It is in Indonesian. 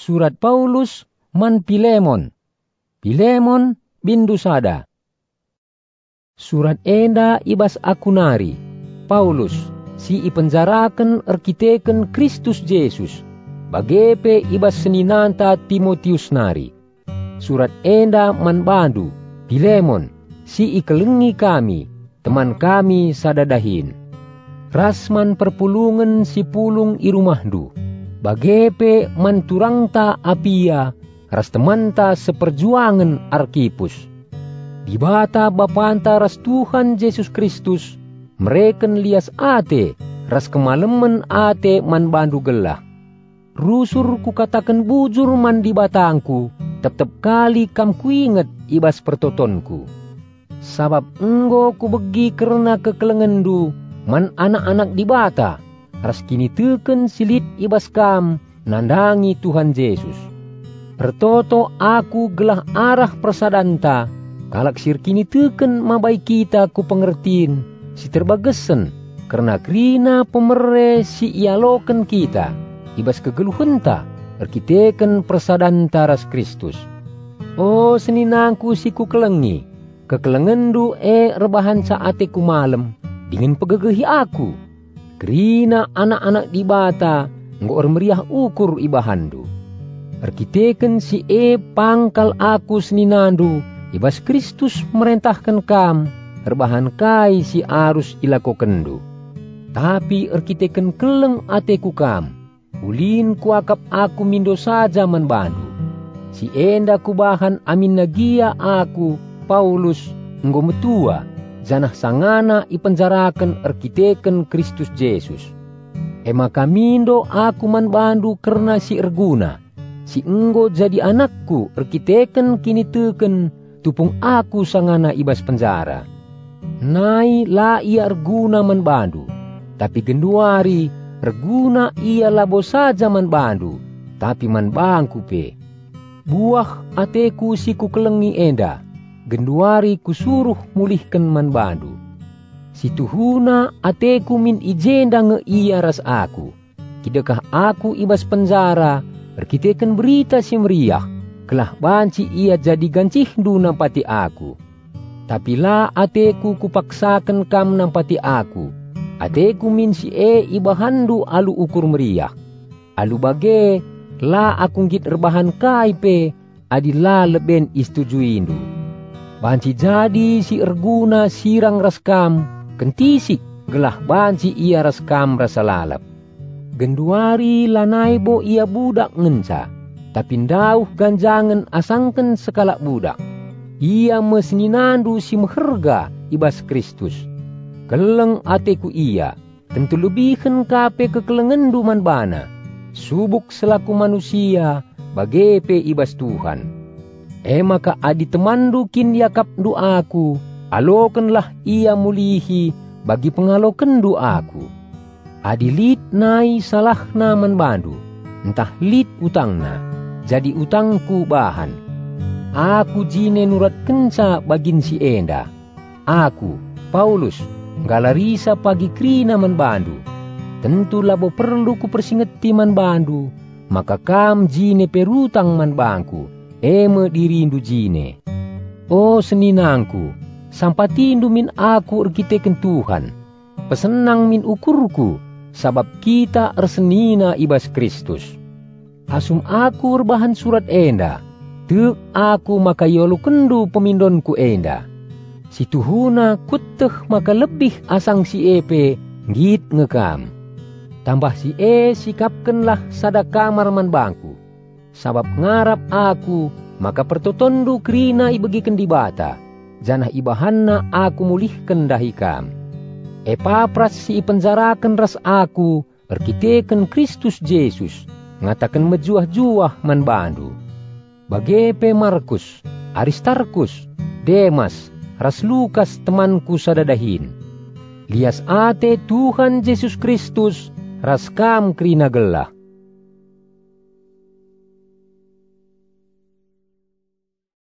Surat Paulus man Pilemon. Pilemon bindu sada. Surat enda ibas akunari. Paulus si ipenjarakan arkiteken Kristus Yesus. Bagepe ibas seninanta Timotius nari. Surat enda man bandu. Pilemon si ikelengi kami. Teman kami sadadahin. Rasman perpulungan si pulung i rumahdu bagepe manturangta apia ras temanta seperjuangan arkipus. Di bata bapanta ras Tuhan Yesus Kristus, mereken lias ate ras kemalemen ate man bandu gelah. Rusur ku katakan bujur man di batangku, tetap kali kam kuinget ibas pertotonku. Sabab enggo ku begi karena kekelengendu, man anak-anak di bata, ras kini teken silit ibas kam nandangi Tuhan Yesus. Pertoto aku gelah arah persadanta, kalak sir kini teken mabai kita ku pengertiin, si terbagesen, karena krina pemere si ialoken kita, ibas kegeluhenta, erkiteken persadanta ras Kristus. Oh seninangku si ku kelengi, kekelengendu e rebahan saate ku malam, dingin pegegehi aku, Kerina anak-anak di bata, ngor meriah ukur ibahandu. Arkiteken si e pangkal aku seninandu, ibas Kristus merentahkan kam, terbahan kai si arus ilakokendu. Tapi arkiteken keleng ateku kam, ulin kuakap aku mindo saja menbandu. Si enda kubahan amin nagia aku, Paulus, ngometua, janah sangana ipenjarakan arkiteken Kristus Yesus. Ema kamindo aku man bandu karena si erguna. Si enggo jadi anakku arkiteken kini teken tupung aku sangana ibas penjara. Nai la ia erguna man bandu. Tapi genduari erguna ia labo saja man bandu. Tapi man bangku pe. Buah ateku si kukelengi enda genduari kusuruh mulihkan man bandu. Situhuna ateku min ijenda nge iya ras aku. Kidakah aku ibas penjara, berkitekan berita si meriah, kelah banci ia jadi gancih du nampati aku. Tapi la ateku kupaksakan kam nampati aku. Ateku min si e ibahandu alu ukur meriah. Alu bage, la aku ngit rebahan kaipe, adila leben istujuindu. Banci jadi si erguna sirang raskam, kentisik gelah banci ia raskam rasa lalap. Genduari lanai bo ia budak ngenca, tapi dauh ganjangan asangken sekalak budak. Ia mesninandu si meherga ibas Kristus. Keleng ateku ia, tentu lebihkan kape kekelengan duman bana. Subuk selaku manusia, bagepe ibas Tuhan E maka adi temandu kin yakap doaku, alokenlah ia mulihi bagi pengaloken doaku. Adi lit nai salah naman bandu, entah lit utangna, jadi utangku bahan. Aku jine nurat kenca bagin si enda. Aku, Paulus, galarisa pagi krina man bandu. Tentu labo perlu ku persingeti man bandu, maka kam jine perutang man bangku eme dirindu jine. Oh seninangku, sampatindu min aku erkiteken Tuhan. Pesenang min ukurku, sabab kita ersenina ibas Kristus. Asum aku rebahan surat enda, tuk aku maka yolu kendu pemindonku enda. Si tuhuna kuteh maka lebih asang si epe ngit ngekam. Tambah si e sikapkenlah sada kamar man bangku sabab ngarap aku, maka pertotondu krina ibegiken di bata, janah ibahanna aku mulihkan dahikam. Epapras si ipenjarakan ras aku, perkiteken Kristus Yesus, ngatakan mejuah-juah man bandu. Bagepe Markus, Aristarkus, Demas, ras Lukas temanku sadadahin. Lias ate Tuhan Yesus Kristus, ras kam krina gelah